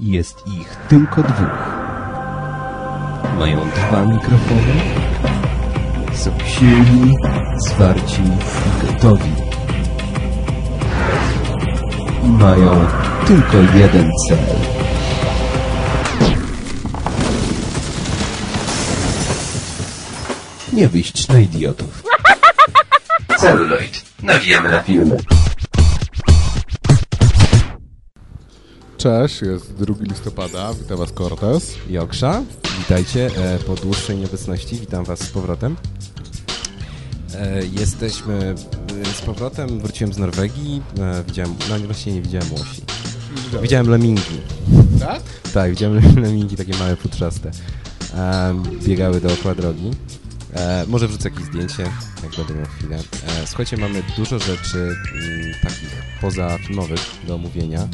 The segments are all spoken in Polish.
Jest ich tylko dwóch. Mają dwa mikrofony. Są silni, zwarci i gotowi. I mają tylko jeden cel. Nie wyjść na idiotów. Celuloid. Nawijamy na filmy. Cześć, jest 2 listopada, witam Was Cortez. Joksza, witajcie e, po dłuższej nieobecności, witam was z powrotem. E, Jesteśmy e, z powrotem, wróciłem z Norwegii, widziałem, no właśnie nie widziałem łosi. Widziałem lemingi. Tak? Tak, widziałem lemingi takie małe, futrzaste. Biegały dookoła drogi. E, Może wrzucę jakieś zdjęcie, jak będę miał chwilę. E, Słuchajcie, mamy dużo rzeczy mm, takich pozafilmowych do omówienia.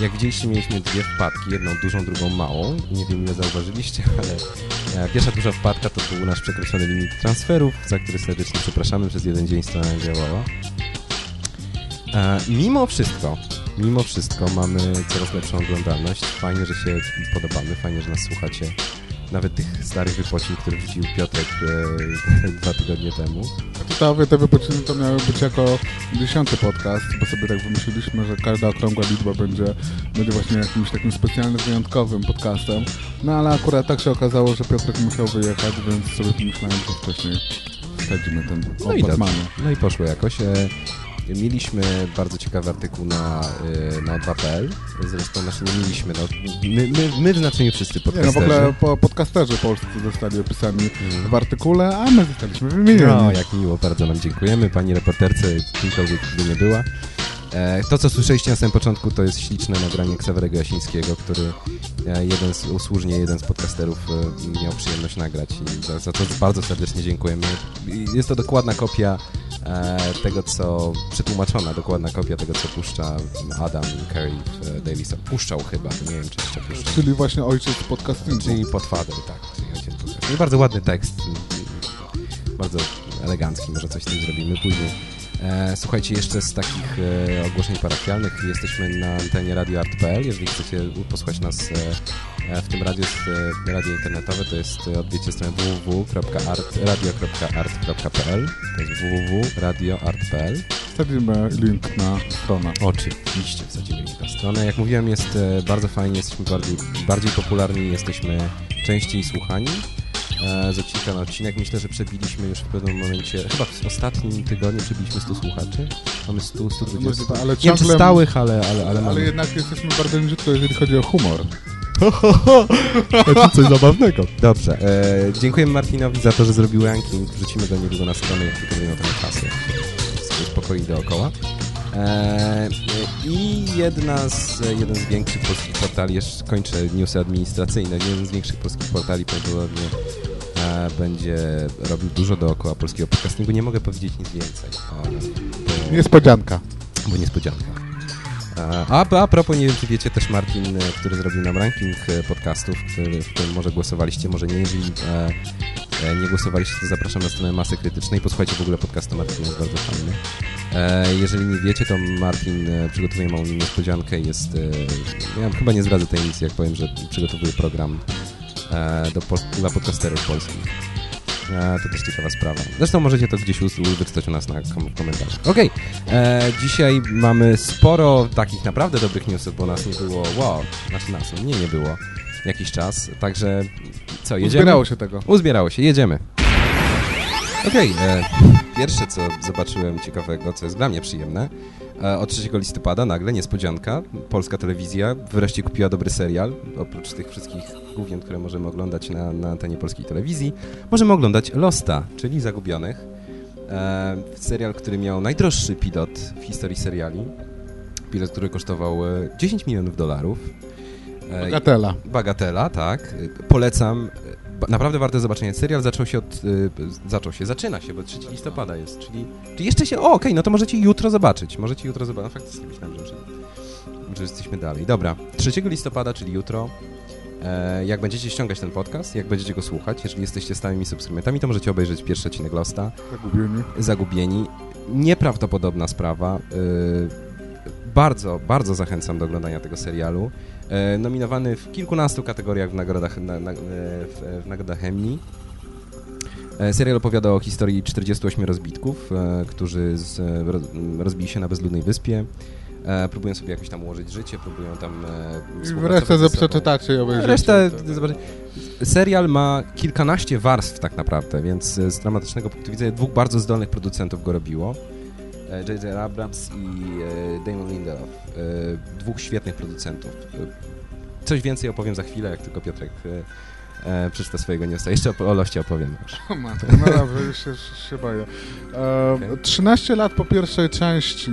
Jak widzieliście, mieliśmy dwie wpadki, jedną dużą, drugą małą. Nie wiem, ile zauważyliście, ale e, pierwsza duża wpadka to był nasz przekroczony limit transferów, za który serdecznie przepraszamy. Przez jeden dzień strona nie działała. E, mimo wszystko, mimo wszystko mamy coraz lepszą oglądalność. Fajnie, że się podobamy, fajnie, że nas słuchacie. Nawet tych starych wypocin, które wrzucił Piotrek e, dwa tygodnie temu. Te, te wypoczyny to miały być jako dziesiąty podcast, bo sobie tak wymyśliliśmy, że każda okrągła liczba będzie, będzie właśnie jakimś takim specjalnym, wyjątkowym podcastem. No ale akurat tak się okazało, że Piotrek musiał wyjechać, więc sobie pomyślałem, że wcześniej wsadzimy ten No i. No i poszło jakoś. E, Mieliśmy bardzo ciekawy artykuł na, e, na 2.pl. Zresztą znaczy nie mieliśmy, no, my, my, my w znaczeniu wszyscy Nie, no w podcasterzy. ogóle po, podcasterzy polscy zostali opisani w artykule, a my zostaliśmy wymienieni. No, jak miło, bardzo nam dziękujemy. Pani reporterce, kimkolwiek by nie była. E, To, co słyszeliście na samym początku, to jest śliczne nagranie Ksawerego Jasińskiego, który e, jeden z, usłużnie jeden z podcasterów e, miał przyjemność nagrać i za, za to bardzo serdecznie dziękujemy. Jest to dokładna kopia tego, co przetłumaczona, dokładna kopia tego, co puszcza Adam Curry w Soap. Puszczał chyba, nie wiem, czy jeszcze puszcza. Czyli właśnie ojciec podcastingu. Czyli podfader, tak. Czyli ojciec. I bardzo ładny tekst. Bardzo elegancki, może coś z tym zrobimy później. E, słuchajcie, jeszcze z takich e, ogłoszeń parafialnych jesteśmy na antenie radio.art.pl. Jeżeli chcecie posłuchać nas e, w tym radiu, radio internetowe, to jest, odwiedźcie stronę www.radio.art.pl To jest www.radioart.pl Wsadzimy link na stronę. Oczywiście, wsadzimy link na stronę. Jak mówiłem, jest bardzo fajnie, jesteśmy bardziej, bardziej popularni, jesteśmy częściej słuchani. E, Z odcinka na odcinek myślę, że przebiliśmy już w pewnym momencie, chyba w ostatnim tygodniu przebiliśmy 100 słuchaczy. Mamy 100, 120. Ale Nie wiem, czy ciągle- stałych, ale, ale, ale Ale jednak jesteśmy bardzo niziutko, jeżeli chodzi o humor. Znaczy coś zabawnego. Dobrze. E, dziękujemy Martinowi za to, że zrobił ranking. Wrzucimy go niedługo na stronę, jak tylko trochę czasu. Sobie spokoi dookoła. E, I jedna z, jeden z większych polskich portali, jeszcze kończę newsy administracyjne, jeden z większych polskich portali prawdopodobnie będzie robił dużo dookoła polskiego podcastingu. Nie mogę powiedzieć nic więcej. E, bo- Niespodzianka. bo niespodzianka. A, a, propos, nie wiem czy wiecie, też Martin, e, który zrobił nam ranking e, podcastów, który, w którym może głosowaliście, może nie, jeżeli e, nie głosowaliście, to zapraszam na stronę Masy Krytycznej. Posłuchajcie w ogóle podcastu Martina, jest bardzo fajny. Jeżeli nie wiecie, to Martin przygotowuje małą niespodziankę, jest... Ja chyba nie zdradzę tajemnicy, jak powiem, że przygotowuje program do, po, dla podcasterów polskich. E, to też ciekawa sprawa. Zresztą możecie to gdzieś wyczytać u nas na kom komentarzach. Okej, e, dzisiaj mamy sporo takich naprawdę dobrych newsów, bo nas nie było, wow, znaczy nas, no nie, nie było jakiś czas, także co, jedziemy? Uzbierało się tego. Uzbierało się, jedziemy. Okej, e, pierwsze co zobaczyłem ciekawego, co jest dla mnie przyjemne, e, od 3 listopada nagle, niespodzianka, polska telewizja wreszcie kupiła dobry serial, oprócz tych wszystkich główien, które możemy oglądać na, na antenie polskiej telewizji, możemy oglądać Losta, czyli Zagubionych, e, serial, który miał najdroższy pilot w historii seriali, pilot, który kosztował e, 10 milionów dolarów, E, Bagatela. Bagatela, tak. Y, Polecam. Naprawdę warto zobaczenia. Serial zaczął się od... y, zaczął się, zaczyna się, bo 3 listopada jest, czyli... czyli jeszcze się... O, okej, no to możecie jutro zobaczyć. Możecie jutro zobaczyć. No, faktycznie myślałem, że, że, że jesteśmy dalej. Dobra, 3 listopada, czyli jutro, e, jak będziecie ściągać ten podcast, jak będziecie go słuchać, jeżeli jesteście stałymi subskrybentami, to możecie obejrzeć pierwszy odcinek Losta. Zagubieni. Zagubieni. Nieprawdopodobna sprawa. y, Bardzo, bardzo zachęcam do oglądania tego serialu. E, Nominowany w kilkunastu kategoriach w nagrodach, na, na, e, w, w nagrodach Emmy. E, Serial opowiada o historii 48 rozbitków, e, którzy z, roz, rozbili się na bezludnej wyspie. E, Próbują sobie jakoś tam ułożyć życie, próbują tam e, resztę przeczytacie i obejrzycie. Resztę, serial ma kilkanaście warstw tak naprawdę, więc e, z dramatycznego punktu widzenia dwóch bardzo zdolnych producentów go robiło. E, J.J. Abrams i e, Damon Lindelof. E, Dwóch świetnych producentów. E, Coś więcej opowiem za chwilę, jak tylko Piotrek e, e, przeczyta swojego newsa. Jeszcze o, o loście opowiem już. O matko, no dobrze, już się, się boję. E, Okej. 13 lat po pierwszej części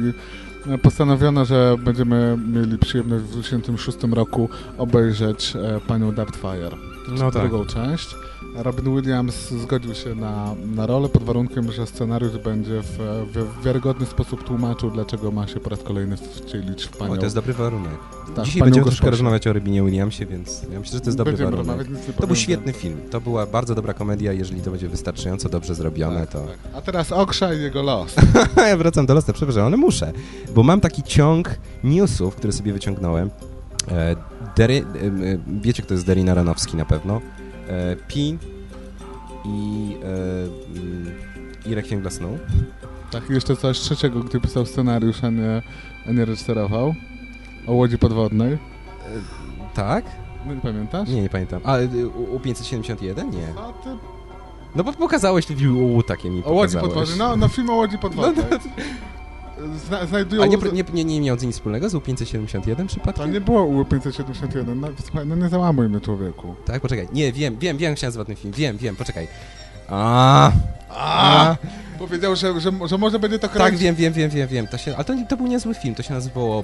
e, postanowiono, że będziemy mieli przyjemność w 2026 roku obejrzeć e, panią Doubtfire. No tak. drugą część. Robin Williams zgodził się na, na rolę pod warunkiem, że scenariusz będzie w, w wiarygodny sposób tłumaczył, dlaczego ma się po raz kolejny wcielić w panią. O, to jest dobry warunek. Tak, Dzisiaj będziemy troszkę rozmawiać o Robinie Williamsie, więc ja myślę, że to jest dobry Będziemy warunek. To był świetny film. To była bardzo dobra komedia. Jeżeli to będzie wystarczająco dobrze zrobione, Tak, to... tak. A teraz Oksza i jego los. ja wracam do Losta, przepraszam, ale muszę, bo mam taki ciąg newsów, który sobie wyciągnąłem. Dery, wiecie, kto jest Derin Aronowski na pewno. E, Pi i, e, mm, i Requiem dla snu. Tak, jeszcze coś trzeciego, gdy pisał scenariusz, a nie, a nie reżyserował. O łodzi podwodnej. E, tak? No nie pamiętasz? Nie, nie pamiętam. A e, U, U571? Nie. A ty... No bo pokazałeś tu U takie mi O łodzi pokazałeś. podwodnej. No, no film o łodzi podwodnej. Zna, znajdują... A nie, nie, nie, nie miał nic wspólnego z U571 To przypadkiem? nie było U571. No, słuchaj, no nie załamuj mnie, człowieku. Tak, poczekaj. Nie, wiem, wiem, wiem, jak się nazywa ten film. Wiem, wiem, poczekaj. A, A! Powiedział, że, że, że może będzie to Tak, kręcić. wiem, wiem, wiem, wiem, wiem. To się, ale to, to był niezły film, to się nazywało...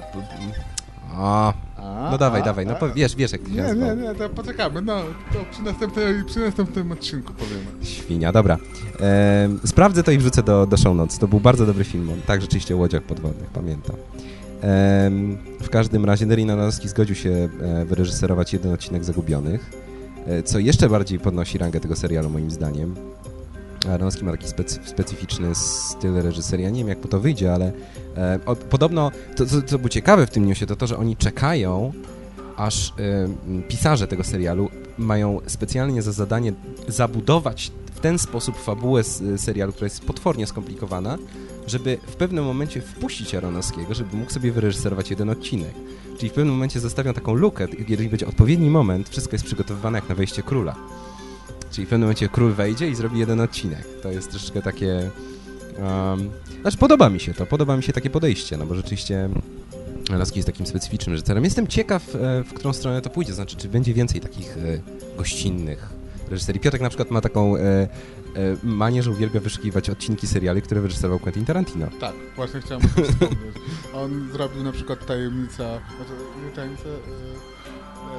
A, A, no dawaj, a, dawaj, no a. po, wiesz, wiesz jak to się Nie, nie, nie, to poczekamy. No, to przy następnym, przy następnym odcinku powiemy. Świnia, dobra. Ehm, sprawdzę to i wrzucę do, do show notes. To był bardzo dobry film, on tak rzeczywiście o łodziach podwodnych, pamiętam. Ehm, w każdym razie Derin Aronowski zgodził się e, wyreżyserować jeden odcinek Zagubionych, e, co jeszcze bardziej podnosi rangę tego serialu moim zdaniem. Aronowski ma taki specy, specyficzny styl reżyserii. Ja nie wiem, jak mu to wyjdzie, ale e, o, podobno, to, co, co było ciekawe w tym newsie, to to, że oni czekają, aż e, pisarze tego serialu mają specjalnie za zadanie zabudować w ten sposób fabułę serialu, która jest potwornie skomplikowana, żeby w pewnym momencie wpuścić Aronowskiego, żeby mógł sobie wyreżyserować jeden odcinek. Czyli w pewnym momencie zostawią taką lukę, jeżeli będzie odpowiedni moment, wszystko jest przygotowywane jak na wejście króla. Czyli w pewnym momencie król wejdzie i zrobi jeden odcinek. To jest troszeczkę takie... Um, znaczy podoba mi się to, podoba mi się takie podejście, no bo rzeczywiście Laski jest takim specyficznym reżyserem. Jestem ciekaw, e, w którą stronę to pójdzie, znaczy czy będzie więcej takich e, gościnnych reżyserii. Piotrek na przykład ma taką e, manię, że uwielbia wyszukiwać odcinki seriali, które wyreżyserował Quentin Tarantino. Tak, właśnie chciałem o tym wspomnieć. On zrobił na przykład tajemnica, znaczy nie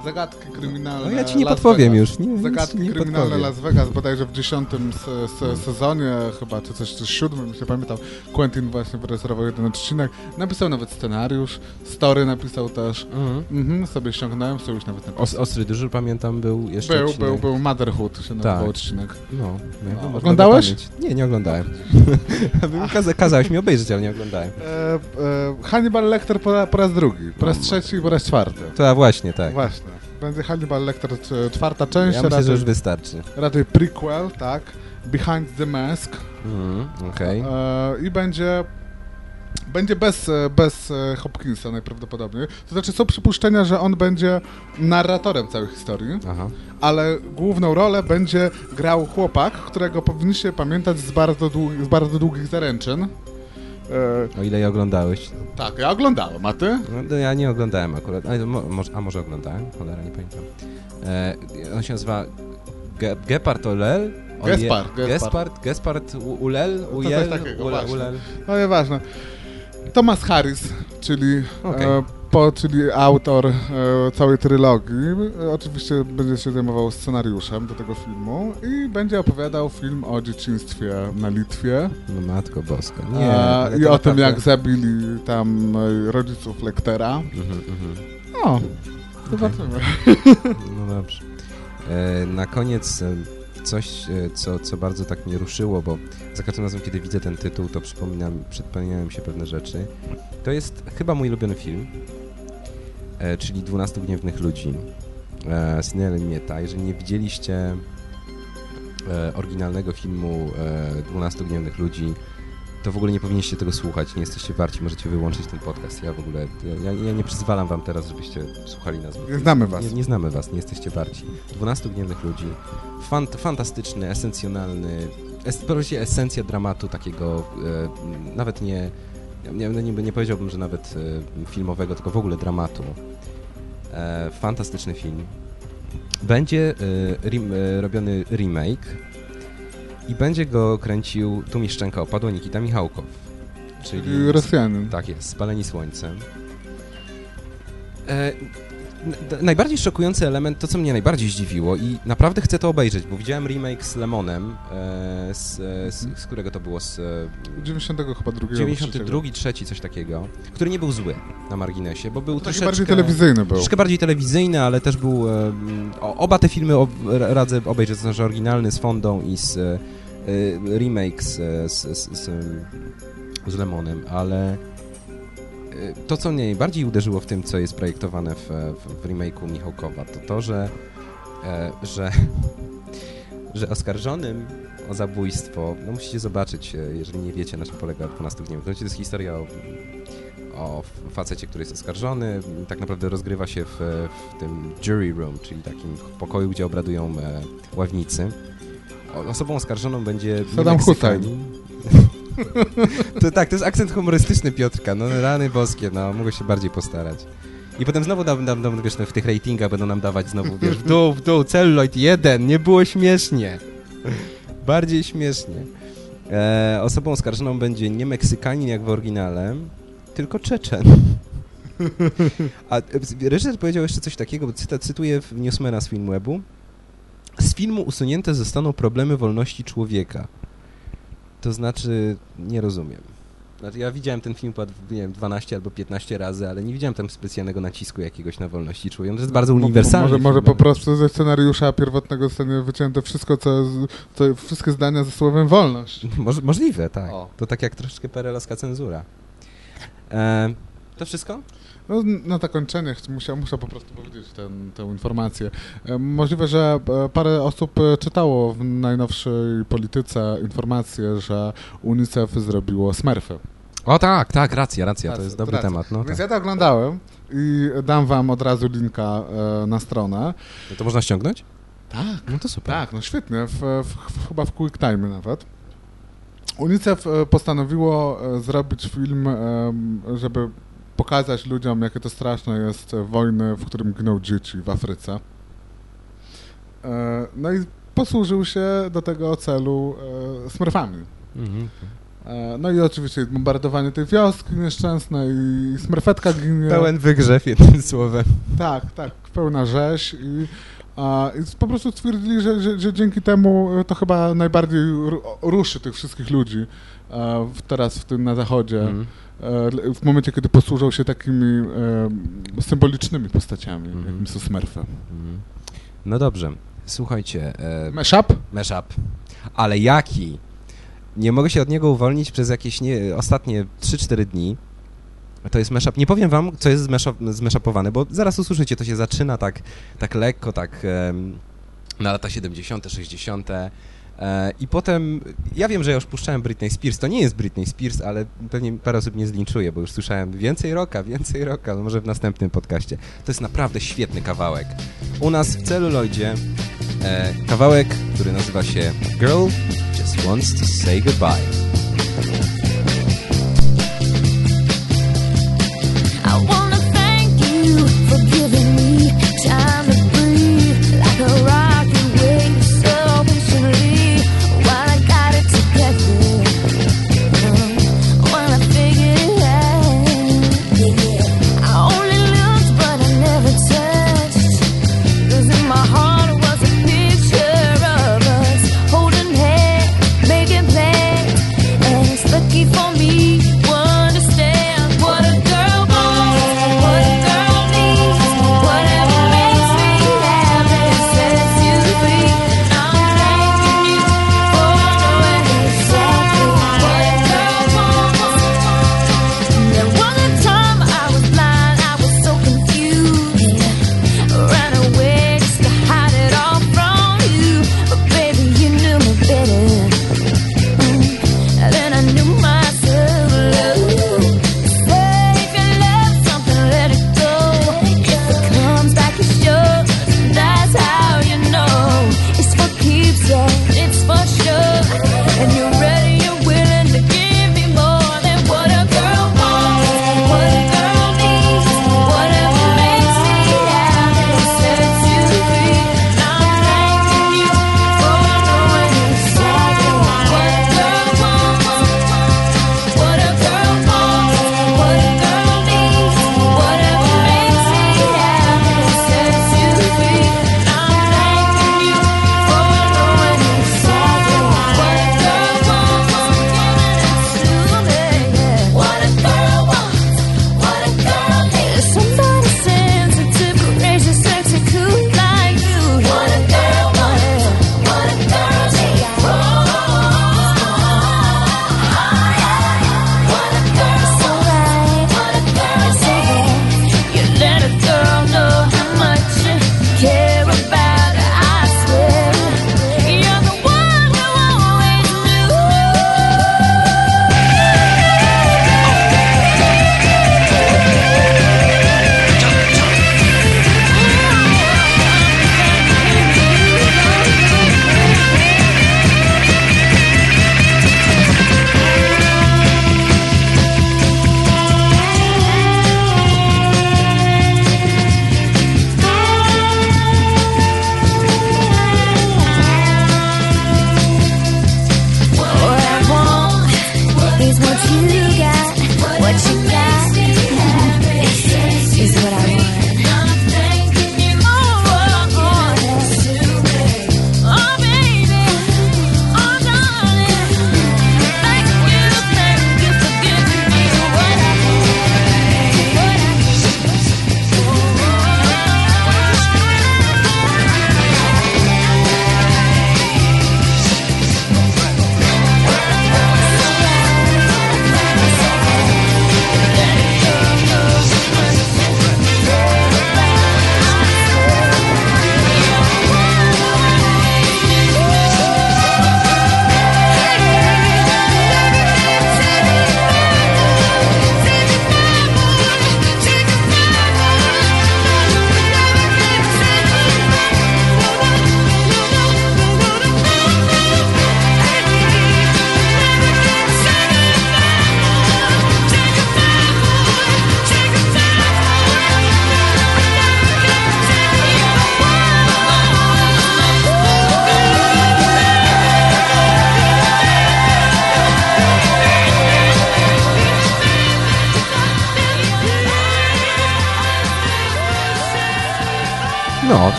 zagadki kryminalne. No ja ci nie Las podpowiem Vegas. już. Nie, Zagadki nie kryminalne podpowiem. Las Vegas, bodajże w dziesiątym se, se, sezonie chyba, czy coś, czy siódmym, nie pamiętam. Quentin właśnie wyreżyserował jeden odcinek, napisał nawet scenariusz, story napisał też. Mhm. Mhm, sobie ściągnąłem, sobie już nawet napisał. Os, ostry dyżur, pamiętam, był jeszcze Był, odcinek. był, był Motherhood, się nazywał Tak. odcinek. No, no, można oglądałeś? Nie, nie oglądałem. Kaza, kazałeś mi obejrzeć, ale nie oglądałem. E, e, Hannibal Lecter po, po raz drugi, po raz No, trzeci i po raz czwarty. To a właśnie, tak. Właśnie. Będzie Hannibal Lecter e, czwarta część, Ja myślę, raczej, że już wystarczy. raczej prequel, tak? Behind the Mask. Mhm, Okej. E, I będzie będzie bez, e, bez Hopkinsa najprawdopodobniej. To znaczy są przypuszczenia, że on będzie narratorem całej historii, Aha. ale główną rolę będzie grał chłopak, którego powinniście pamiętać z bardzo, długich, z bardzo długich zaręczyn. E, O ile je oglądałeś. tak, ja oglądałem, a ty? No, to ja nie oglądałem akurat. A mo, może, a może oglądałem? Cholera, nie pamiętam. E, on się nazywa Ge, Gepard Olel? Gespard, Gespard. Gespard, Gespard Ulel? Ujel? takiego, Ule, właśnie. ulel. No nieważne. Thomas Harris, czyli Okej. e, Czyli autor e, całej trylogii, oczywiście będzie się zajmował scenariuszem do tego filmu i będzie opowiadał film o dzieciństwie na Litwie No matko boska. Nie, ale i o tym, jak zabili tam e, rodziców Lektera. Mhm. No, zobaczymy. No dobrze. E, na koniec e, coś, co, co bardzo tak mnie ruszyło, bo za każdym razem, kiedy widzę ten tytuł, to przypominam, przypominają mi się pewne rzeczy. To jest chyba mój ulubiony film, e, czyli 12 Gniewnych Ludzi e, Nellem Mieta. Jeżeli nie widzieliście e, oryginalnego filmu e, 12 Gniewnych Ludzi, to w ogóle nie powinniście tego słuchać, nie jesteście warci, możecie wyłączyć ten podcast. Ja w ogóle, ja, ja nie przyzwalam wam teraz, żebyście słuchali nas. Nie znamy was. Nie, nie znamy was, nie jesteście warci. 12 gniewnych ludzi. Fant, fantastyczny, esencjonalny, es, esencja dramatu takiego, e, nawet nie, nie, nie, nie powiedziałbym, że nawet e, filmowego, tylko w ogóle dramatu. E, fantastyczny film. Będzie e, rem, e, robiony remake i będzie go kręcił, tu mi szczęka opadła, Nikita Michałkow. Czyli Czyli Rosjanin. tak jest, spaleni słońcem. E, najbardziej szokujący element, to co mnie najbardziej zdziwiło i naprawdę chcę to obejrzeć, bo widziałem remake z Lemonem, e, z, e, z, z którego to było, z e, 90 chyba drugiego. 92, trzeci, coś takiego, który nie był zły na marginesie, bo był Taki troszeczkę... bardziej telewizyjny był. Troszkę bardziej telewizyjny, ale też był. E, oba te filmy ob, ra- radzę obejrzeć, to znaczy oryginalny z Fondą i z e, e, remake z, z, z, z, z Lemonem, ale e, to, co mnie najbardziej uderzyło w tym, co jest projektowane w, w, w remake'u Michałkowa, to to, że, e, że, że oskarżonym o zabójstwo, no musicie zobaczyć, e, jeżeli nie wiecie, na czym polega 12 gniewów. To jest historia o o facecie, który jest oskarżony. Tak naprawdę rozgrywa się w, w tym jury room, czyli takim pokoju, gdzie obradują e, ławnicy. Osobą oskarżoną będzie Saddam Meksykanin. to tak, to jest akcent humorystyczny Piotrka, no rany boskie, no mogę się bardziej postarać. I potem znowu dam, dam, dam, wiesz, w tych ratingach będą nam dawać znowu, wiesz, w dół, w dół, celluloid jeden, nie było śmiesznie. Bardziej śmiesznie. E, osobą oskarżoną będzie nie Meksykanin jak w oryginale, tylko Czeczen. A reżyser powiedział jeszcze coś takiego, bo cyta, cytuję Newsmana z Filmwebu. Z filmu usunięte zostaną problemy wolności człowieka. To znaczy, nie rozumiem. Znaczy, ja widziałem ten film, chyba, nie wiem, 12 albo 15 razy, ale nie widziałem tam specjalnego nacisku jakiegoś na wolności człowieka. To jest bardzo uniwersalny Może, może po prostu ze scenariusza pierwotnego zostanie wycięte wszystko, co, co wszystkie zdania ze słowem wolność. Moż, możliwe, tak. O. To tak jak troszeczkę perelowska cenzura. E, to wszystko? No, na zakończenie muszę, muszę po prostu powiedzieć ten, tę informację. E, Możliwe, że e, parę osób e, czytało w najnowszej polityce informację, że UNICEF zrobiło Smurfy. O tak, tak, racja, racja, to jest dobry racja. temat. No, Więc tak. ja to oglądałem i dam wam od razu linka na stronę. no to można ściągnąć? Tak. No to super. Tak, no świetnie, w, w, chyba w Quick Time nawet. UNICEF postanowiło zrobić film, żeby pokazać ludziom, jakie to straszne jest e, wojny, w którym gną dzieci w Afryce. E, No i posłużył się do tego celu e, smurfami. Mhm. No i oczywiście bombardowanie tej wioski nieszczęsnej i smurfetka ginie. Pełen wygrzew, jednym słowem. Tak, tak, pełna rzeź i, a, i po prostu stwierdzili, że, że, że dzięki temu to chyba najbardziej ru, ruszy tych wszystkich ludzi teraz w tym na zachodzie, e, w momencie, kiedy posłużą się takimi e, symbolicznymi postaciami, Mhm. jakimi są Smurfy. Mhm. No dobrze, słuchajcie, e, Mashup? mashup, ale jaki? Nie mogę się od niego uwolnić przez jakieś nie, ostatnie 3-4 dni. To jest mashup. Nie powiem wam, co jest zmashup, zmashupowane, bo zaraz usłyszycie, to się zaczyna tak, tak lekko, tak na lata 70., 60. E, I potem, ja wiem, że ja już puszczałem Britney Spears, to nie jest Britney Spears, ale pewnie parę osób mnie zlinczuje, bo już słyszałem więcej roka, więcej roka, no może w następnym podcaście. To jest naprawdę świetny kawałek. U nas w celuloidzie e, kawałek, który nazywa się Girl Just Wants to Say Goodbye.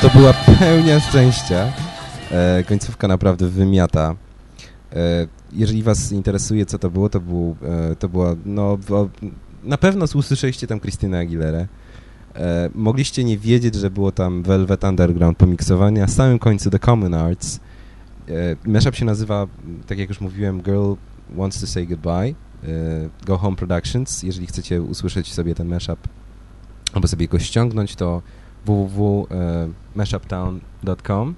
To była pełnia szczęścia. E, końcówka naprawdę wymiata. E, jeżeli was interesuje, co to było, to, był, e, to była, no, na pewno usłyszeliście tam Christynę Aguilera. E, mogliście nie wiedzieć, że było tam Velvet Underground pomiksowanie, a na samym końcu The Common Arts. E, mashup się nazywa, tak jak już mówiłem, Girl Wants to Say Goodbye. E, Go Home Productions. Jeżeli chcecie usłyszeć sobie ten mashup, albo sobie go ściągnąć, to www.mashuptown.com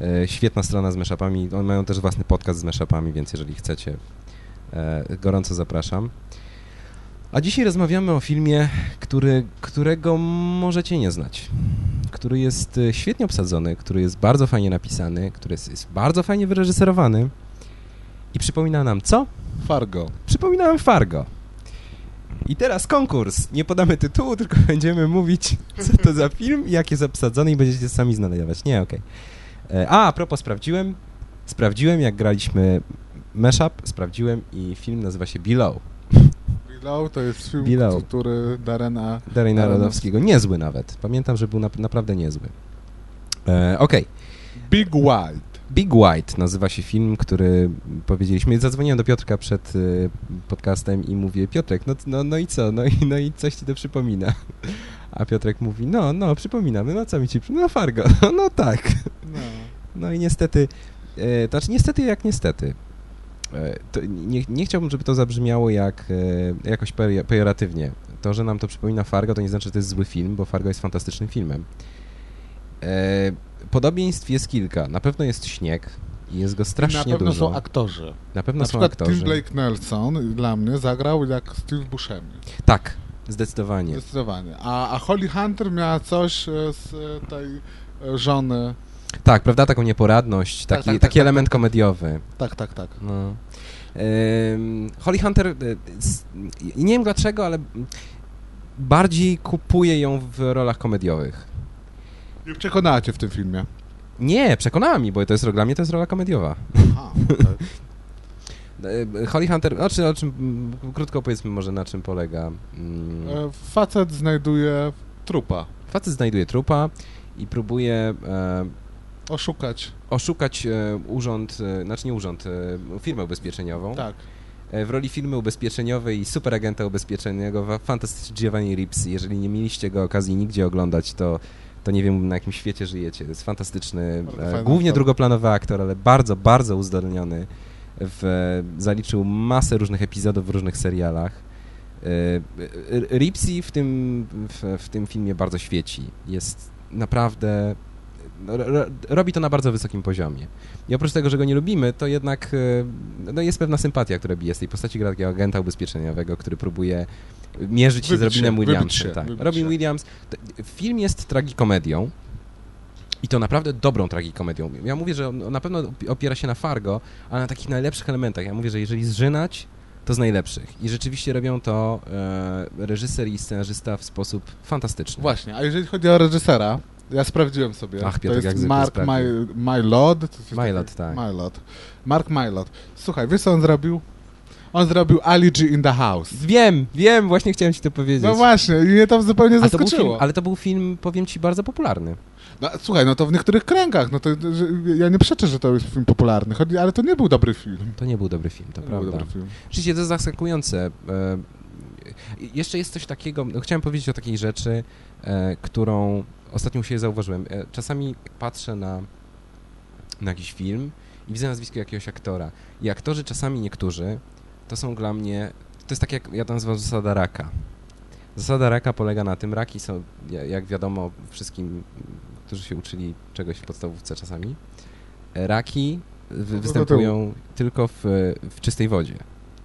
E, Świetna strona z mashupami. Oni mają też własny podcast z mashupami, więc jeżeli chcecie, e, gorąco zapraszam. A dzisiaj rozmawiamy o filmie, który, którego możecie nie znać. Który jest e, świetnie obsadzony, który jest bardzo fajnie napisany, który jest, jest bardzo fajnie wyreżyserowany i przypomina nam co? Fargo. Przypomina nam Fargo. I teraz konkurs. Nie podamy tytułu, tylko będziemy mówić, co to za film, jak jest obsadzony i będziecie sami znajdować. Nie, okej. E, A, a propos, sprawdziłem. Sprawdziłem, jak graliśmy mashup, sprawdziłem i film nazywa się Below. Below to jest film, Below. który Darena... Darena Aronofskiego. Niezły nawet. Pamiętam, że był nap- naprawdę niezły. E, Okej. Big White. Big White nazywa się film, który powiedzieliśmy. Zadzwoniłem do Piotrka przed y, podcastem i mówię, Piotrek, no, no, no i co? No i, no i coś ci to przypomina. A Piotrek mówi, no, no, przypominamy, no co mi ci przypomina? No Fargo, no tak. No. No i niestety, e, to znaczy niestety jak niestety. E, nie, nie chciałbym, żeby to zabrzmiało jak e, jakoś pejo- pejoratywnie. To, że nam to przypomina Fargo, to nie znaczy, że to jest zły film, bo Fargo jest fantastycznym filmem. E, podobieństw jest kilka. Na pewno jest śnieg i jest go strasznie Na pewno dużo. są aktorzy. Na pewno Na są przykład aktorzy. Tim Blake Nelson dla mnie zagrał jak Steve Buscemi. Tak, zdecydowanie. Zdecydowanie. A, a Holly Hunter miała coś e, z e, tej e, żony. Tak, prawda? Taką nieporadność, Tak, taki, tak, tak, taki tak, element tak, komediowy. Tak, tak, tak. No. Ym, Holly Hunter, nie wiem dlaczego, ale bardziej kupuje ją w rolach komediowych. Nie przekonała cię w tym filmie. Nie, przekonała mi, bo to jest dla mnie to jest rola komediowa. Aha. Y, Holly Hunter, o czym, o czym krótko powiedzmy może na czym polega. Mm, E, Facet znajduje trupa. Facet znajduje trupa i próbuje e, Oszukać. oszukać e, urząd, e, znaczy nie urząd, e, firmę ubezpieczeniową. Tak. E, W roli firmy ubezpieczeniowej i superagenta ubezpieczeniowego fantastyczny Giovanni Ripsi. Jeżeli nie mieliście go okazji nigdzie oglądać, to, to nie wiem na jakim świecie żyjecie. To jest fantastyczny, Bardzo e, głównie aktor. drugoplanowy aktor, ale bardzo, bardzo uzdolniony. W, zaliczył masę różnych epizodów w różnych serialach. E, Ripsi w tym, w, w tym filmie bardzo świeci. Jest naprawdę... ro- Robi to na bardzo wysokim poziomie. I oprócz tego, że go nie lubimy, to jednak e, no jest pewna sympatia, która bije z tej postaci gra takiego agenta ubezpieczeniowego, który próbuje mierzyć się Wybić z Robinem Williamsem. tak. Robin. Williams. Film jest tragikomedią i to naprawdę dobrą tragikomedią. Ja mówię, że on na pewno opi- opiera się na Fargo, ale na takich najlepszych elementach. Ja mówię, że jeżeli zżynać, to z najlepszych. I rzeczywiście robią to e, reżyser i scenarzysta w sposób fantastyczny. Właśnie, a jeżeli chodzi o reżysera, ja sprawdziłem sobie. Ach, to Piotrek, jak jest Mark. Mylod. to Mylod, tak. Mylod. Mark Mylod. Słuchaj, wiesz co on zrobił? On zrobił Ali G in the House. Wiem, wiem, właśnie chciałem ci to powiedzieć. No właśnie, i mnie to zupełnie ale, to był film, zaskoczyło. ale to był film, powiem ci, bardzo popularny. No, słuchaj, no to w niektórych kręgach, no to że, ja nie przeczę, że to jest film popularny, chodzi, ale to nie był dobry film. To nie był dobry film, to nie był prawda. dobry film. Rzeczywiście to jest zaskakujące. E, jeszcze jest coś takiego, no, chciałem powiedzieć o takiej rzeczy, e, którą ostatnio u siebie zauważyłem. E, czasami patrzę na, na jakiś film i widzę nazwisko jakiegoś aktora. I aktorzy czasami niektórzy to są dla mnie, to jest tak jak ja to nazywam zasada raka. Zasada raka polega na tym, raki są, ja- jak wiadomo wszystkim, którzy się uczyli czegoś w podstawówce czasami, e, raki wy- to występują tylko w, w czystej wodzie.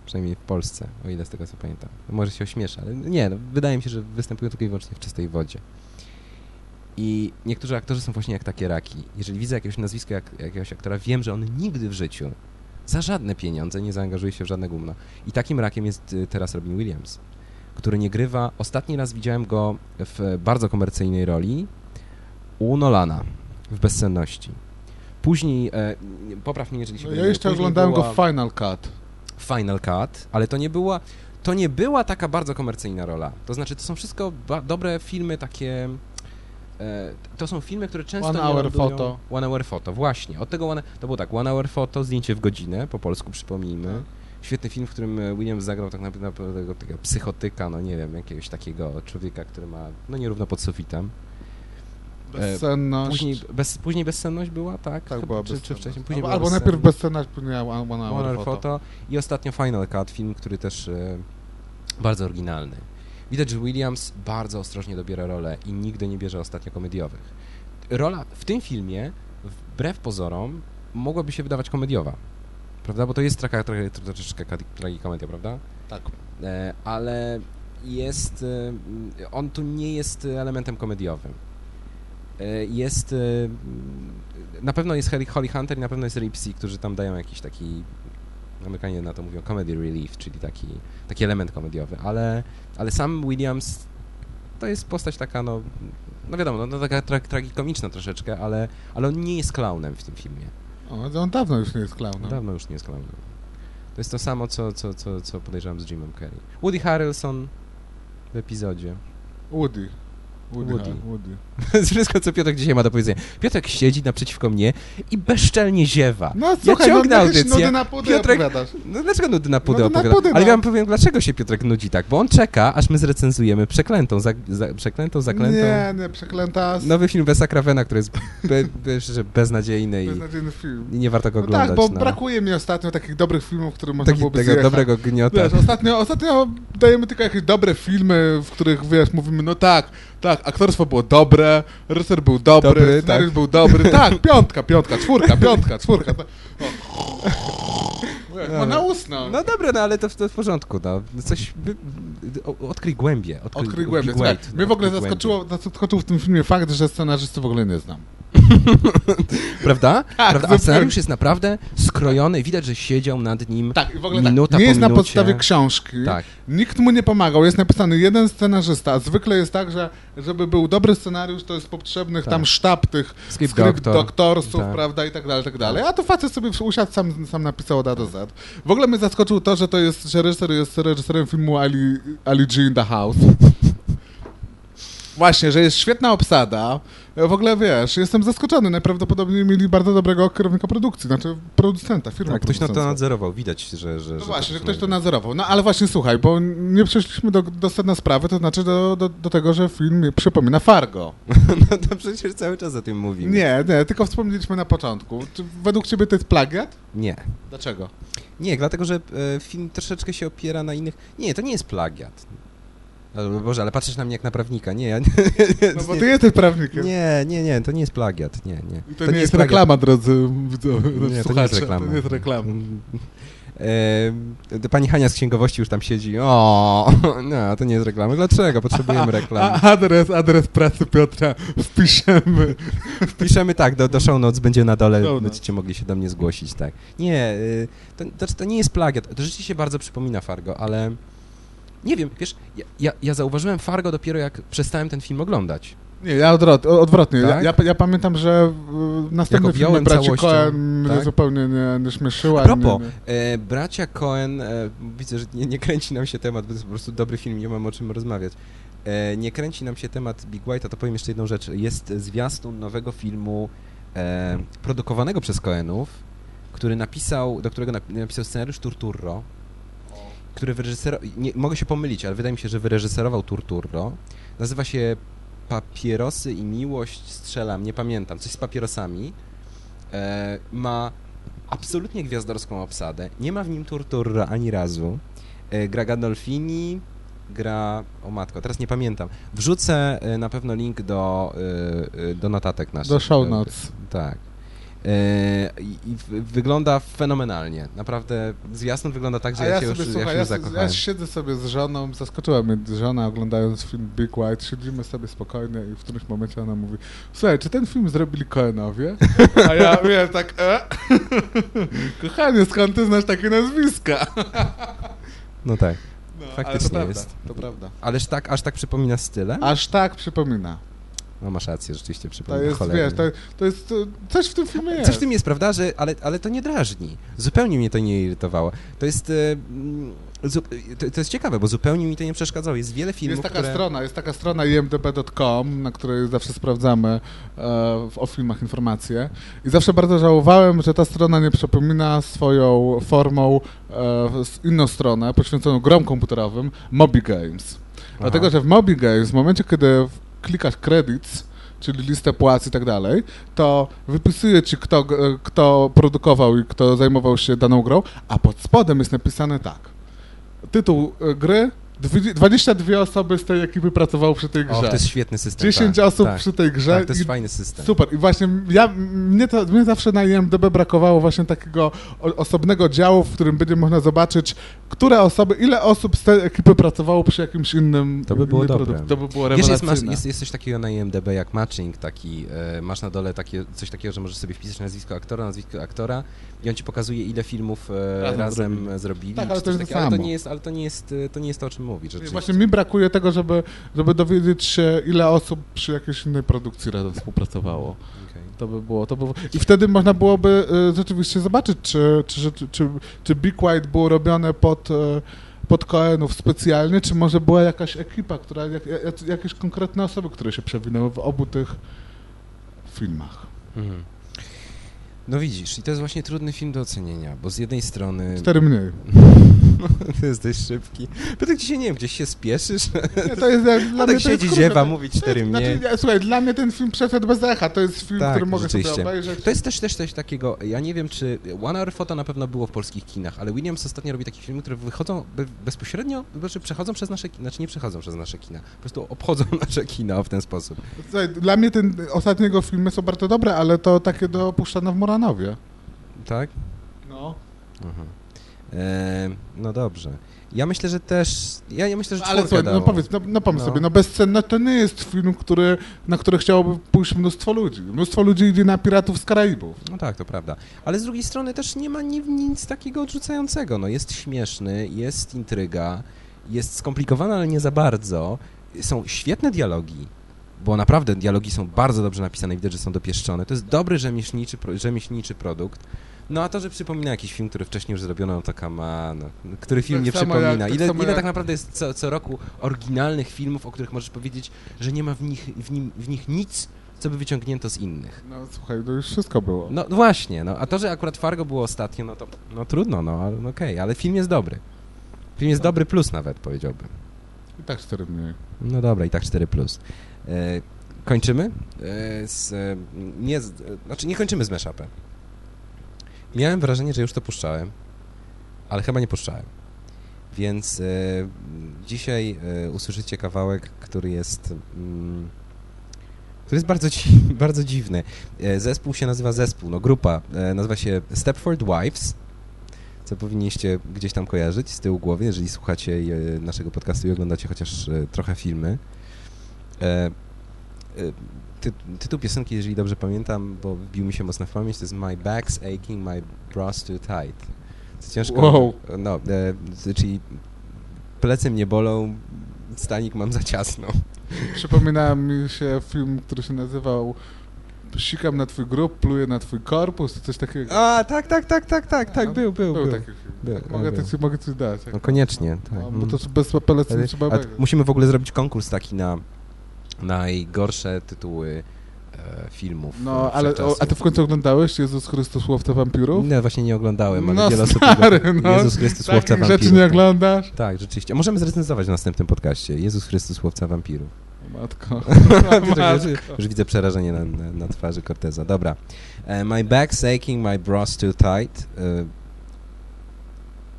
Przynajmniej w Polsce, o ile z tego co pamiętam. Może się ośmiesza, ale nie, no, wydaje mi się, że występują tylko i wyłącznie w czystej wodzie. I niektórzy aktorzy są właśnie jak takie raki. Jeżeli widzę jakiegoś nazwiska jak, jakiegoś aktora, wiem, że on nigdy w życiu za żadne pieniądze nie zaangażuje się w żadne gówno. I takim rakiem jest y, teraz Robin Williams, który nie grywa. Ostatni raz widziałem go w bardzo komercyjnej roli u Nolana w Bezsenności. Później, e, popraw mnie, jeżeli się No, ja jeszcze oglądałem była go w Final Cut. Final Cut, ale to nie była, to nie była taka bardzo komercyjna rola. To znaczy, to są wszystko dobre filmy takie to są filmy, które często One Hour lądują... Photo. One Hour Photo, właśnie. Od tego one... To było tak, One Hour Photo, zdjęcie w godzinę, po polsku przypomnijmy. Tak. Świetny film, w którym e, Williams zagrał tak naprawdę tego, takiego psychotyka, no nie wiem, jakiegoś takiego człowieka, który ma, no nierówno pod sufitem. Bezsenność. Później, bez, później bezsenność była, tak? tak, była czy, czy wcześniej? Później albo, albo bezsenność. najpierw bezsenność, później One One One Hour Hour Photo. Photo i ostatnio Final Cut, film, który też e, bardzo oryginalny. Widać, że Williams bardzo ostrożnie dobiera rolę i nigdy nie bierze ostatnio komediowych. Rola w tym filmie, wbrew pozorom, mogłaby się wydawać komediowa. Prawda? Bo to jest trochę, troszeczkę tragikomedia, prawda? Tak. E, ale jest. e, On tu nie jest elementem komediowym. E, Jest. e, Na pewno jest Holly Holly Hunter i na pewno jest Ripsy, którzy tam dają jakiś taki. Amerykanie na to mówią comedy relief, czyli taki, taki element komediowy, ale, ale sam Williams to jest postać taka, no, no wiadomo, no, no taka tra tragikomiczna troszeczkę, ale, ale on nie jest klaunem w tym filmie. O, on dawno już nie jest klaunem. Dawno już nie jest klaunem. To jest to samo, co, co, co, co podejrzewam z Jimem Carrey. Woody Harrelson w epizodzie. Woody. Woody. Woody. ha, Woody. Wszystko, co Piotrek dzisiaj ma do powiedzenia. Piotrek siedzi naprzeciwko mnie i bezczelnie ziewa. No słuchaj, ciągnę no, audycję. nudy na pudy Piotrek- opowiadasz. No dlaczego nudy na pudę No to na opowiada? pudy, Ale no. ja wam powiem, dlaczego się Piotrek nudzi tak, bo on czeka, aż my zrecenzujemy przeklętą, za, za, przeklętą, zaklętą. Nie, nie, przeklęta. Nowy film Wesa Cravena, który jest be, be, beznadziejny i, Beznadziejny film. i nie warto go No oglądać. tak, bo no. brakuje mi ostatnio takich dobrych filmów, które można Taki, byłoby tego zjechać. dobrego gniota. Wiesz, ostatnio, ostatnio dajemy tylko jakieś dobre filmy, w których, wiesz, mówimy, no tak, tak, aktorstwo było dobre, reżyser był dobry, Dobry, tak. był dobry, tak, piątka, piątka, czwórka, piątka, czwórka. No, no, na no. usno. No dobra, no ale to, to w porządku, no. Coś, by, o- odkryj głębie. Odkryj, Odkryj Słuchaj, weight, mnie no, w ogóle zaskoczyło, zaskoczył w tym filmie fakt, że scenarzysty w ogóle nie znam. Prawda? Prawda? A scenariusz jest naprawdę skrojony, widać, że siedział nad nim Tak, i w ogóle minuta tak. Nie po jest na minucie. podstawie książki. Tak. Nikt mu nie pomagał, jest napisany jeden scenarzysta. a Zwykle jest tak, że żeby był dobry scenariusz, to jest potrzebnych Tak. tam sztab tych skrypt doctor. doktorsów, Tak. prawda, i tak dalej, i tak dalej. A to facet sobie usiadł, sam, sam napisał od A do Z. W ogóle mnie zaskoczył to, że to jest, że reżyser jest reżyserem filmu Ali, Ali G in the House. Właśnie, że jest świetna obsada. W ogóle wiesz, jestem zaskoczony. Najprawdopodobniej mieli bardzo dobrego kierownika produkcji, znaczy producenta, firmy Tak, ktoś na to nadzorował, widać, że... że No że właśnie, że ktoś to nadzorował. No ale właśnie słuchaj, bo nie przeszliśmy do, do sedna sprawy, to znaczy do, do, do tego, że film przypomina Fargo. No to przecież cały czas o tym mówimy. Nie, nie, tylko wspomnieliśmy na początku. Czy według ciebie to jest plagiat? Nie. Dlaczego? Nie, dlatego, że e, film troszeczkę się opiera na innych... Nie, to nie jest plagiat. Boże, ale patrzysz na mnie jak na prawnika. Nie, ja... No bo ty jesteś prawnikiem. Nie, nie, nie, to nie jest plagiat, nie, nie. I to, nie, jest plagiat. reklama, drodzy widzowie, Nie, to nie jest reklama. To nie jest reklama. E, pani Hania z księgowości już tam siedzi. O, no, to nie jest reklama. Dlaczego? Potrzebujemy reklam. A adres, adres pracy Piotra wpiszemy. Piszemy tak, do, do show notes będzie na dole, Show będziecie mogli się do mnie zgłosić, tak. Nie, y, to, to, to nie jest plagiat. To rzeczywiście bardzo przypomina Fargo, ale nie wiem, wiesz, ja, ja, ja zauważyłem Fargo dopiero jak przestałem ten film oglądać. Nie, ja odwrot, odwrotnie. Tak? Ja, ja, pamiętam, że y, następny film braci Coen mnie tak? zupełnie nie, nie śmieszyła. A propos, nie, nie. e, bracia Cohen, e, widzę, że nie, nie kręci nam się temat, bo to jest po prostu dobry film, nie mam o czym rozmawiać. E, nie kręci nam się temat Big White'a, to powiem jeszcze jedną rzecz. Jest zwiastun nowego filmu e, produkowanego przez Cohenów, który napisał, do którego nap- napisał scenariusz Turturro, który wyreżyserował, mogę się pomylić, ale wydaje mi się, że wyreżyserował Turturro. Nazywa się Papierosy i miłość, strzelam, nie pamiętam, coś z papierosami. E, ma absolutnie gwiazdorską obsadę. Nie ma w nim Turturro ani razu. E, gra Gandolfini, gra... O matko, teraz nie pamiętam. Wrzucę e, na pewno link do, e, e, do notatek naszych. Do show notes. Tak. E, I wygląda fenomenalnie. Naprawdę zwiastun wygląda tak, że ja, ja się sobie, już, ja słuchaj, się ja, już sobie- zakochałem. ja siedzę sobie z żoną, zaskoczyła mnie żona oglądając film Big White, siedzimy sobie spokojnie i w którymś momencie ona mówi słuchaj, czy ten film zrobili Coenowie? A ja wiem tak, e? kochanie, skąd ty znasz takie nazwiska? No tak. No, Faktycznie ale to prawda, jest. to prawda. Ależ tak, aż tak przypomina stylem? Aż tak przypomina. No masz rację, rzeczywiście To przypomina jest, cholernie. wiesz, to, to jest, to, coś w tym filmie jest. Coś w tym jest, prawda, że, ale, ale to nie drażni. Zupełnie mnie to nie irytowało. To jest, e, mm, to, to jest ciekawe, bo zupełnie mi to nie przeszkadzało. Jest wiele filmów, Jest taka które... strona, jest taka strona imdb.com, na której zawsze sprawdzamy e, o filmach informacje i zawsze bardzo żałowałem, że ta strona nie przypomina swoją formą e, inną stronę poświęconą grom komputerowym, Moby Games. Dlatego, że w Moby Games, w momencie, kiedy klikasz credits, czyli listę płac i tak dalej, to wypisuje ci, kto, g- kto produkował i kto zajmował się daną grą, a pod spodem jest napisane tak. Tytuł e, gry, 22 osoby z tej ekipy pracowało przy tej O, grze. to jest świetny system. 10 tak, osób tak, przy tej grze. Tak, to jest i fajny system. Super. I właśnie ja, mnie, to, mnie zawsze na IMDB brakowało właśnie takiego o, osobnego działu, w którym będzie można zobaczyć, które osoby, ile osób z tej ekipy pracowało przy jakimś innym To by było dobre. To by było Wiesz, jest, jest, jest coś takiego na IMDB jak matching, taki, e, masz na dole takie, coś takiego, że możesz sobie wpisać nazwisko aktora, nazwisko aktora i on ci pokazuje, ile filmów e, Razem razem, zrobili. Tak, ale to jest to takiego, ale to nie jest, ale to nie jest, e, to nie jest to, o czym rzeczywiście. Właśnie mi brakuje tego, żeby, żeby dowiedzieć się, ile osób przy jakiejś innej produkcji razem współpracowało. Okej. To by było, to by. I wtedy można byłoby y, rzeczywiście zobaczyć, czy, czy, czy, czy, czy Big White było robione pod, y, pod Coenów specjalnie, czy może była jakaś ekipa, która, jak, jak, jakieś konkretne osoby, które się przewinęły w obu tych filmach. Mhm. No widzisz, i to jest właśnie trudny film do ocenienia, bo z jednej strony... Cztery mniej. Ty jesteś szybki. Pytaj dzisiaj, nie wiem, gdzieś się spieszysz? Nie, to jest, jak- dla A mnie tak siedzi krótko. ziewa, To- mówi cztery mniej. Znaczy, słuchaj, dla mnie ten film przeszedł bez echa. To jest film, Tak, który mogę sobie obejrzeć. To jest też, też coś takiego, ja nie wiem czy One Hour Photo na pewno było w polskich kinach, ale Williams ostatnio robi takie filmy, które wychodzą be, bezpośrednio, znaczy przechodzą przez nasze kina, znaczy nie przechodzą przez nasze kina, po prostu obchodzą nasze kina w ten sposób. Słuchaj, dla mnie ten ostatniego filmy są bardzo dobre, ale to takie do opuszczane w Moranowie. Tak? No. Aha. E, no dobrze. Ja myślę, że też, ja, ja myślę, że No, ale słuchaj, no dało. powiedz, no, no pomyśl No. sobie, no bezcenna to nie jest film, który, na który chciałoby pójść mnóstwo ludzi. Mnóstwo ludzi idzie na Piratów z Karaibów. No tak, to prawda. Ale z drugiej strony też nie ma ni, nic takiego odrzucającego. No jest śmieszny, jest intryga, jest skomplikowana, ale nie za bardzo. Są świetne dialogi, bo naprawdę dialogi są bardzo dobrze napisane, widać, że są dopieszczone. To jest dobry rzemieślniczy, rzemieślniczy produkt. No a to, że przypomina jakiś film, który wcześniej już zrobiono, no to kama, no, który film Tak nie przypomina. jak- tak ile jak- tak naprawdę jest co, co roku oryginalnych filmów, o których możesz powiedzieć, że nie ma w nich, w, nim, w nich nic, co by wyciągnięto z innych. No słuchaj, to już wszystko było. No właśnie, no, a to, że akurat Fargo było ostatnio, no to no trudno, no no okej, ale film jest dobry. Film jest dobry plus nawet, powiedziałbym. Tak cztery mniej. No dobra, i tak 4 plus. E, kończymy? E, z, e, nie, z, znaczy nie kończymy z mashupem. Miałem wrażenie, że już to puszczałem, ale chyba nie puszczałem. Więc e, dzisiaj e, usłyszycie kawałek, który jest... Mm, który jest bardzo, bardzo dziwny. E, zespół się nazywa zespół, no grupa. Nazywa się Stepford Wives, co powinniście gdzieś tam kojarzyć z tyłu głowy, jeżeli słuchacie e, naszego podcastu i oglądacie chociaż e, trochę filmy. E, e, ty, tytuł piosenki, jeżeli dobrze pamiętam, bo wbił mi się mocno w pamięć, to jest My back's aching, my bras too tight. Co ciężko... Wow. No, e, czyli plecy mnie bolą, stanik mam za ciasno. Przypomina mi się film, który się nazywał Sikam na twój grób, pluję na twój korpus, coś takiego. A, tak, tak, tak, tak, tak, tak, No, był, był, Był był. taki film. Był, mogę, był. coś, mogę coś dać. No koniecznie, tak. No, bo to bez apelacji nie trzeba A musimy w ogóle zrobić konkurs taki na najgorsze tytuły e, filmów. No, ale o, a ty w końcu oglądałeś Jezus Chrystus Łowca Wampirów? Nie, właśnie nie oglądałem, ale no wiele osób... stary, no. Jezus Chrystus, Łowca Wampirów. rzeczy nie oglądasz? Tak, rzeczywiście. Możemy zrecenzować w następnym podcaście. Jezus Chrystus, Łowca Wampirów. O Matko. już, już widzę przerażenie na, na, na twarzy Corteza. Dobra. E, my back's aching, my bras too tight. E,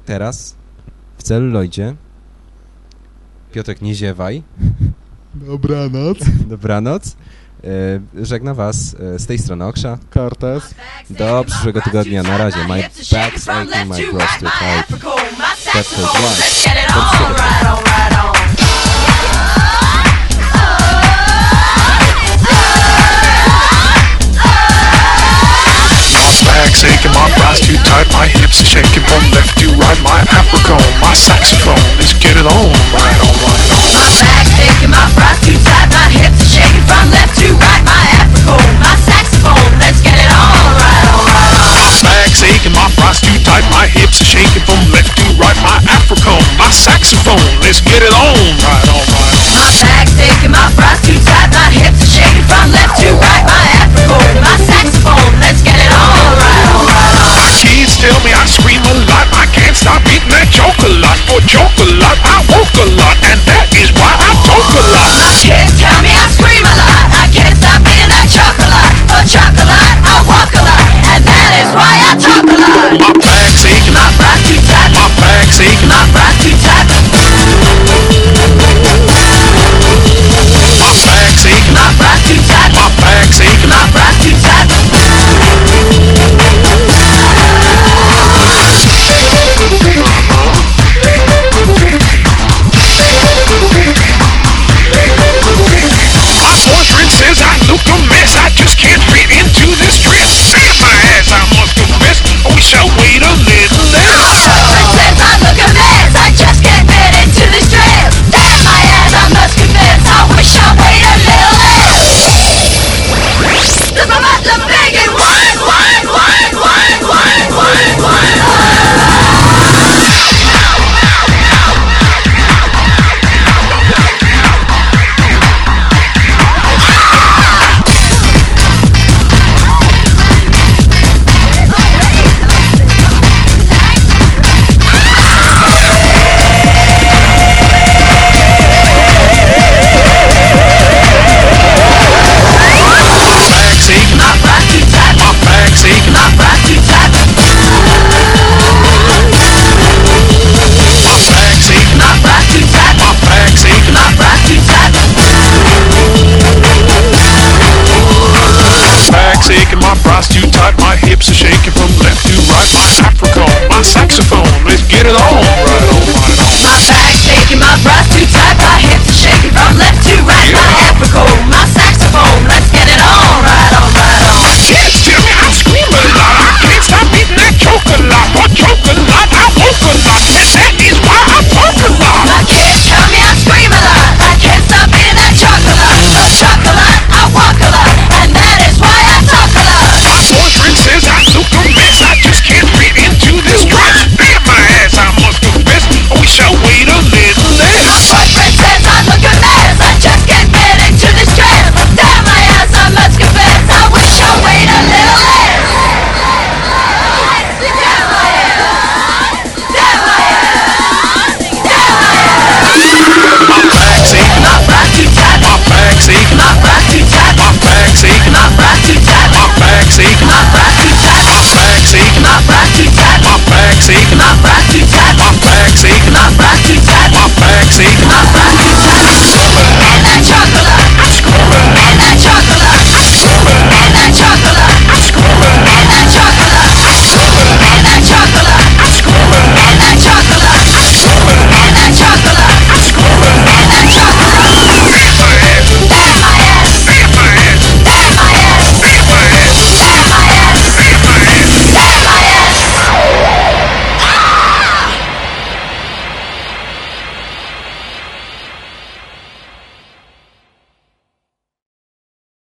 teraz w celuloidzie Piotrek, nie ziewaj. Dobranoc. Dobranoc. E, żegna was z tej strony Oksza. Cortez. Do przyszłego tygodnia. Na razie. My back's aching, my bras too tight. Stepford back's aching, my thighs too tight, my hips are shaking from left to right. My apricot, my saxophone, let's on, right on, right on. Back's aching, my thighs too tight, my hips are shaking from left to right. My apricot, my saxophone, let's get it on, right on, right on. My back's aching, my thighs too tight, my hips are shaking from left to right. My apricot, my saxophone, let's get it on, right on, right on. My back's aching, my thighs too tight, my hips are shaking from left to right.